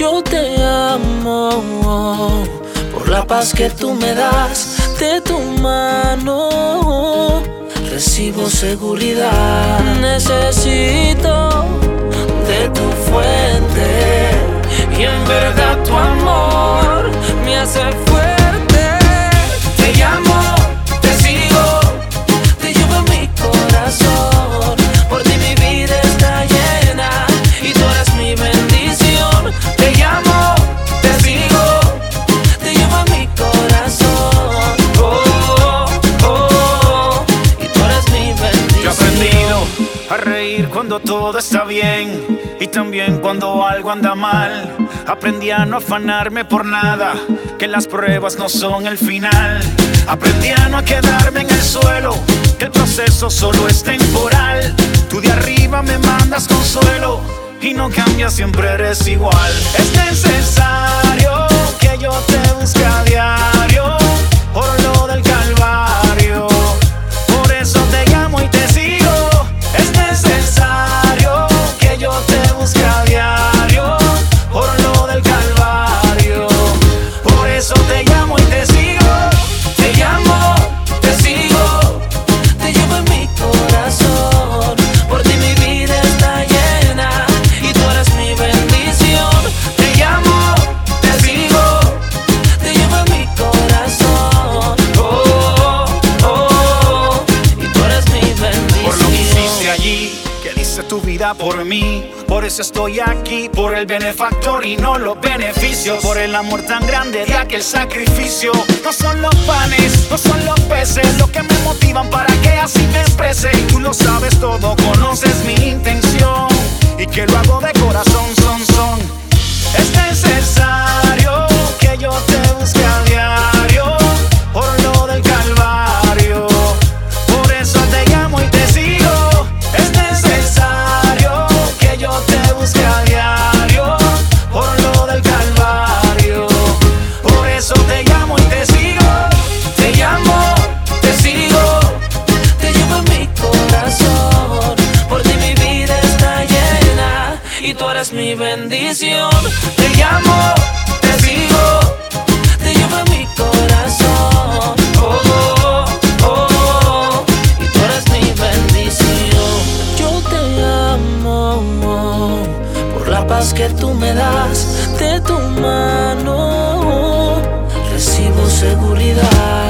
Yo te amo por la paz que tú me das de tu mano. Recibo seguridad, necesito cuando todo está bien y también cuando algo anda mal. Aprendí a no afanarme por nada, que las pruebas no son el final. Aprendí a no quedarme en el suelo, que el proceso solo es temporal. Tú de arriba me mandas consuelo y no cambias, siempre eres igual. Es necesario que yo te busque por mí. Por eso estoy aquí, por el benefactor y no los beneficios. Por el amor tan grande de aquel sacrificio. No son los panes, no son los peces, lo que me motivan para que así me exprese. Y tú lo sabes todo, conoces y tú eres mi bendición. Te llamo, te sigo, te llevo en mi corazón. Oh, oh, oh, oh, y tú eres mi bendición. Yo te amo por la paz que tú me das de tu mano. Recibo seguridad.